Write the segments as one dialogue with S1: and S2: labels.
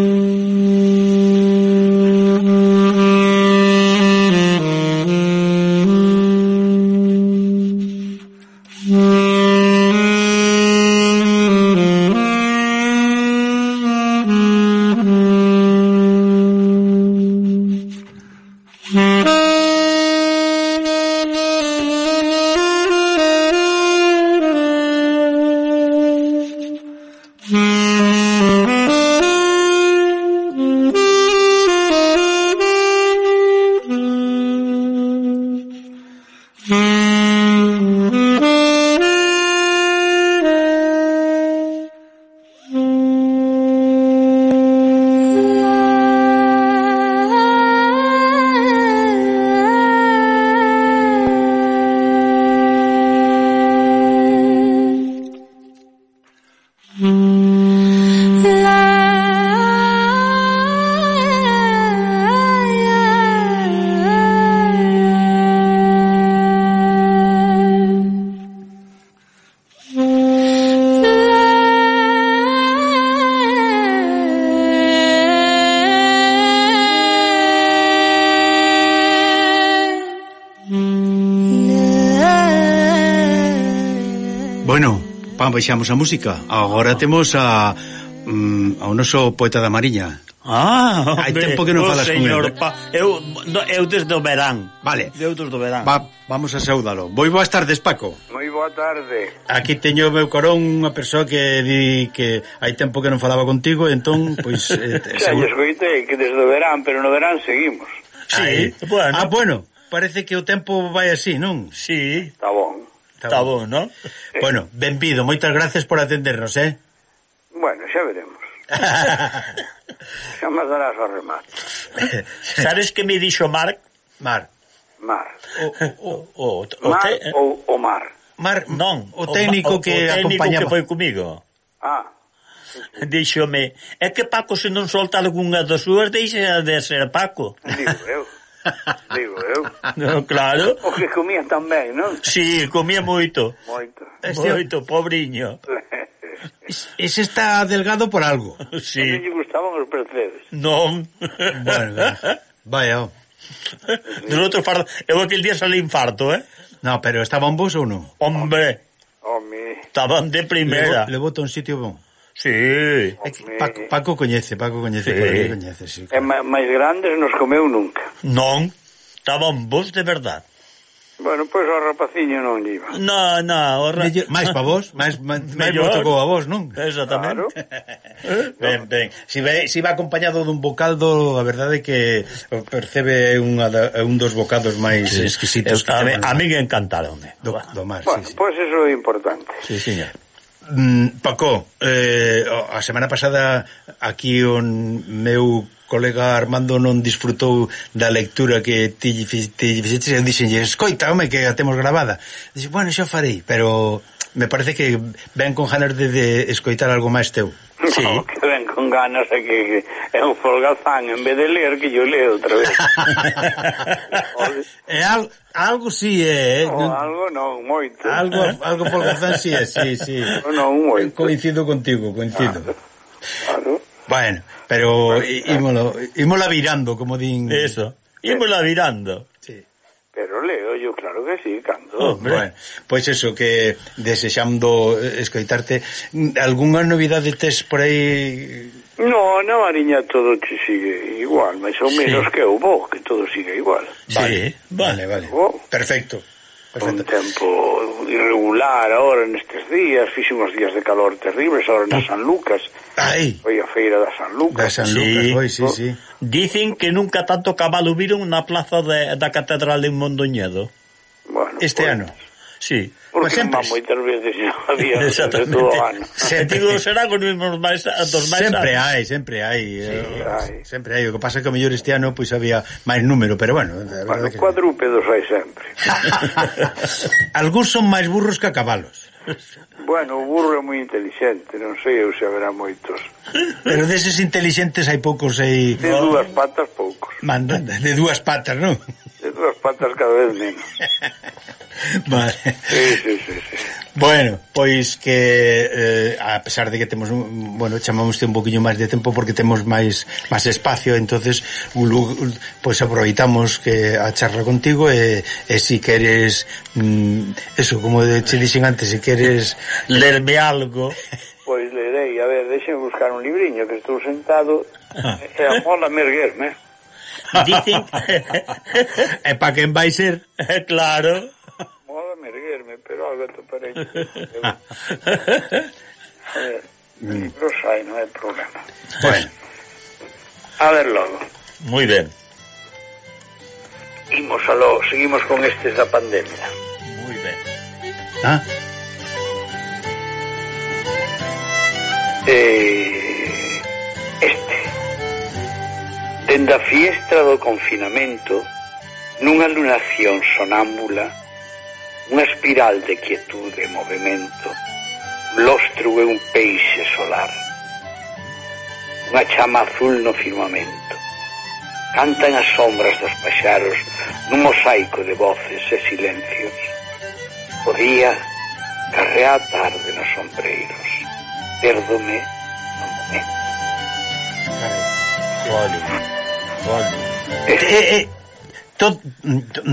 S1: Mm-hmm. Bueno, pan, baixamos a música. Agora temos a mm, ao noso poeta da Mariña.
S2: Ah, hombre,
S1: hai tempo que non
S2: oh,
S1: falas con el.
S2: Pa, eu, no, eu desde o verán.
S1: Vale.
S2: Eu desde o verán.
S1: Va, vamos a saudalo. Moi boas tardes, Paco.
S3: Moi boa tarde.
S1: Aquí teño o meu corón unha persoa que di que hai tempo que non falaba contigo, entón, pois... Eh,
S3: xa, seguro... escoitei que desde o verán, pero no verán seguimos.
S2: Sí, bueno.
S1: Ah, bueno, parece que o tempo vai así, non?
S2: Sí.
S3: Está bon.
S2: Está bon, non?
S1: Bueno, benvido, moitas gracias por atendernos, eh?
S3: Bueno, xa veremos. xa me darás o remate.
S2: Sabes que me dixo Marc?
S1: Marc.
S3: Mar.
S1: O, o,
S2: o, o,
S3: mar
S2: te...
S3: ou o mar?
S1: Mar,
S2: non,
S1: o técnico
S2: o, o,
S1: que
S2: o técnico
S1: acompañaba.
S2: que foi comigo.
S3: Ah.
S2: Díxome, é que Paco se non solta algunha das súas, deixa de ser Paco.
S3: Digo eu. Digo eu.
S2: No, claro.
S3: O que comía tan ben, non?
S2: Si, sí, comía moito.
S3: Moito.
S1: Este...
S2: Moito, pobriño.
S1: Ese está delgado por algo.
S2: Sí.
S3: Non lle gustaban os percebes.
S2: Non.
S1: Bueno, vaya. Sí.
S2: Del outro fardo. Eu aquel día salí infarto, eh?
S1: No, pero estaban vos ou non?
S2: Hombre.
S3: Home.
S2: Estaban de primeira.
S1: Le, voto boto un sitio bon.
S2: Sí.
S1: Paco, Paco coñece, Paco coñece,
S2: sí.
S1: coñece, sí.
S3: Claro. Máis grandes nos comeu nunca.
S2: Non, estaban vos de verdad.
S3: Bueno, pois pues, o rapaciño non lle iba.
S2: No, no, o ra...
S1: Mello... máis pa vos, máis máis vos tocou a vos, non?
S2: Exactamente.
S3: Claro.
S1: Eh, ben, ben. Si ve, si va acompañado dun bocaldo, a verdade é que percebe unha da, un dos bocados máis sí. exquisitos. Eu, que
S2: a,
S1: me,
S2: a encantaron. Eh.
S1: Do, do mar,
S3: bueno,
S1: sí, sí.
S3: pois pues eso é importante.
S2: Sí, señor.
S1: Mm, Paco, eh, a semana pasada aquí o meu colega Armando non disfrutou da lectura que ti, ti, ti fixeches e dixenlle, escoita, home, que a temos grabada. Dixe, bueno, xa farei, pero me parece que ven con ganas de, de escoitar algo máis teu.
S2: Sí.
S3: No, que ven con ganas é que, que é un folgazán en vez de ler que yo leo outra vez.
S1: é algo, algo si sí, é, eh?
S3: no,
S1: non,
S3: algo non, moito.
S1: Algo algo folgazán si sí, é, si, sí,
S3: si. Non, moito.
S1: Coincido contigo, coincido.
S3: Claro.
S1: Bueno, pero ímolo, ímola virando, como din.
S2: Eso. Ímola virando.
S3: Claro que sí, cando.
S2: Oh,
S1: bueno, pois eso que desexando escoitarte, algunha novidade tes por aí?
S3: No, na Mariña todo te sigue igual, mas son menos
S2: sí.
S3: que o bo, que todo sigue igual.
S2: Vale, sí,
S1: vale, vale.
S3: Oh.
S1: Perfecto. Perfecto.
S3: Un tempo irregular ahora nestes días, fixen uns días de calor terribles ahora na ah. San Lucas.
S1: Ai.
S3: Foi a feira da San Lucas.
S1: Da
S2: San
S1: Lucas, sí. Foi, sí,
S3: oh.
S1: sí.
S2: Dicen que nunca tanto cabalo viron na plaza de, da Catedral de Mondoñedo.
S1: Este
S3: pois,
S1: ano.
S2: Sí.
S3: Porque
S1: sempre
S3: moitas veces había todo ano.
S2: Sentido será con mesmos máis dos máis
S1: Sempre hai, sempre hai. Sí,
S3: eh,
S1: sempre hai. O que pasa é que o mellor este ano pois pues, había máis número, pero bueno,
S3: bueno
S1: que...
S3: cuadrúpedos hai sempre.
S1: Algúns son máis burros que a cabalos.
S3: Bueno, o burro é moi inteligente, non sei eu se haberá moitos.
S1: Pero deses intelixentes hai poucos aí.
S3: De dúas patas poucos.
S1: Manda, de dúas patas, non?
S3: De dúas patas cada vez menos.
S1: vale.
S3: Sí, sí, sí, sí.
S1: Bueno, pois que eh, a pesar de que temos un, bueno, chamámoste un poquinho máis de tempo porque temos máis máis espacio, entonces luego, pois aproveitamos que a charla contigo e, e si queres mm, eso, como te dixen antes, se si queres
S2: lerme algo
S3: Pois lerei, a ver, deixen buscar un libriño que estou sentado e a mola merguerme
S2: Dicen
S1: E pa quen vai ser?
S2: Claro
S3: to pređe. Mm. Eh, Rušaj, no é problema.
S1: Bueno.
S3: A ver logo.
S2: Muy ben.
S3: Imos a logo, seguimos con este da pandemia.
S2: Muy ben.
S1: Ah.
S3: Eh, este. Dende a fiestra do confinamento, nunha lunación sonámbula, unha espiral de quietude e movimento. Lostro e un peixe solar. Unha chama azul no firmamento. Cantan as sombras dos paxaros nun mosaico de voces e silencios. O día carrea a tarde nos sombreiros perdome no momento.
S2: Olha, olha.
S1: Eh, eh, é, to,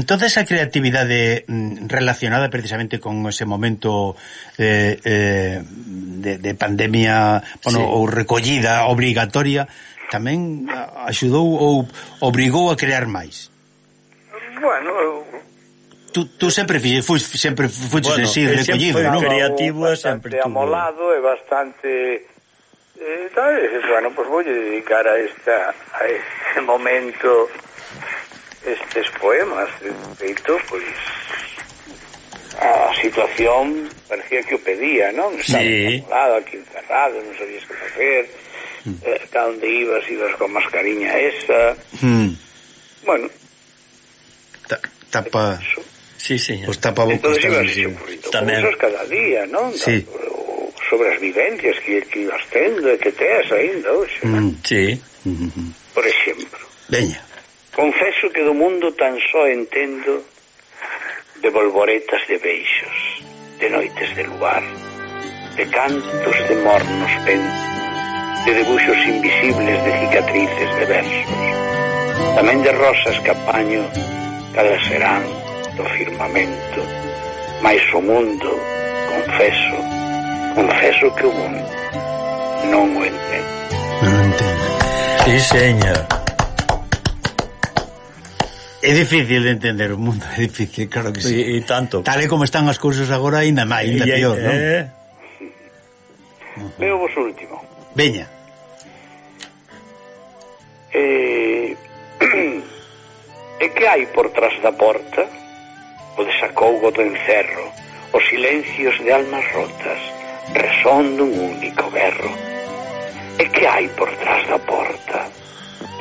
S1: toda esa creatividade mm, relacionada precisamente con ese momento eh, eh, de, de pandemia bueno,
S2: sí.
S1: ou recollida obligatoria tamén axudou ou obrigou a crear máis.
S3: Bueno,
S1: tú, tú sempre fixe, fui, sempre fuches
S2: bueno,
S1: así, recollido, non?
S2: creativo
S3: e
S2: sempre tú.
S3: amolado e bastante... Eh, sabes? bueno, pois voy a dedicar a, esta, a este momento estes poemas de feito, pois a situación parecía que o pedía, non? Estaba
S2: sí.
S3: Estaba aquí encerrado, non sabías que facer, mm. eh, onde ibas, ibas con mascariña esa,
S1: mm.
S3: bueno.
S1: Ta tapa...
S3: Eso.
S2: Sí, sí.
S1: Os tapabocas tamén. Sí.
S2: tamén.
S3: Cousas cada día, non?
S1: Sí.
S3: O, sobre as vivencias que, que ibas tendo e que teas ainda hoxe.
S1: Mm,
S2: sí.
S1: Mm -hmm.
S3: Por exemplo.
S1: Veña.
S3: Confeso que do mundo tan só entendo de bolboretas de beixos, de noites de luar, de cantos de mornos pentos, de debuxos invisibles de cicatrices de versos, tamén de rosas que apaño cada serán do firmamento, mais o mundo, confeso, confeso que o mundo non o entendo.
S1: Non entendo.
S2: Sí, señor.
S1: É difícil de entender o mundo, é difícil, claro que sí.
S2: E, e tanto.
S1: Tal e como están as cousas agora, ainda máis, ainda peor, non?
S2: Eh...
S3: Uh vos último.
S1: Veña.
S3: Eh... e que hai por tras da porta? O desacougo do encerro, os silencios de almas rotas, resón dun único berro. E que hai por tras da porta?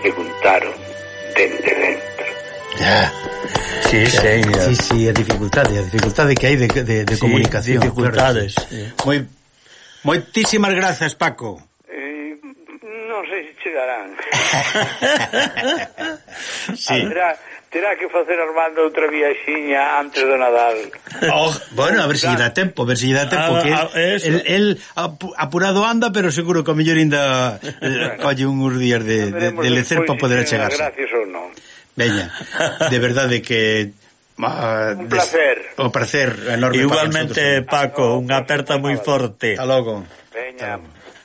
S3: Preguntaron dende dentro.
S1: Yeah.
S2: Sí, sí,
S1: sí, sí, a dificultade, a dificultade que hai de, de, de
S2: sí,
S1: comunicación.
S2: dificultades.
S1: Claro.
S2: Sí.
S1: Moi, moitísimas grazas, Paco.
S3: Eh, non sei se chegarán.
S1: sí.
S3: Andrá, terá que facer Armando outra viaxiña antes do Nadal.
S1: Oh, bueno, a ver se lle dá tempo, a ver se lle dá tempo
S2: ah,
S1: que
S2: ah,
S1: el, el apurado anda, pero seguro que a mellor ainda eh, bueno, colle uns días de, de, de lecer para poder achegarse.
S3: Gracias
S1: Veña, de verdade que Ah,
S3: un placer.
S1: O placer enorme.
S2: Igualmente, Paco, unha aperta moi forte.
S1: Hasta logo.
S3: Veña. Hasta.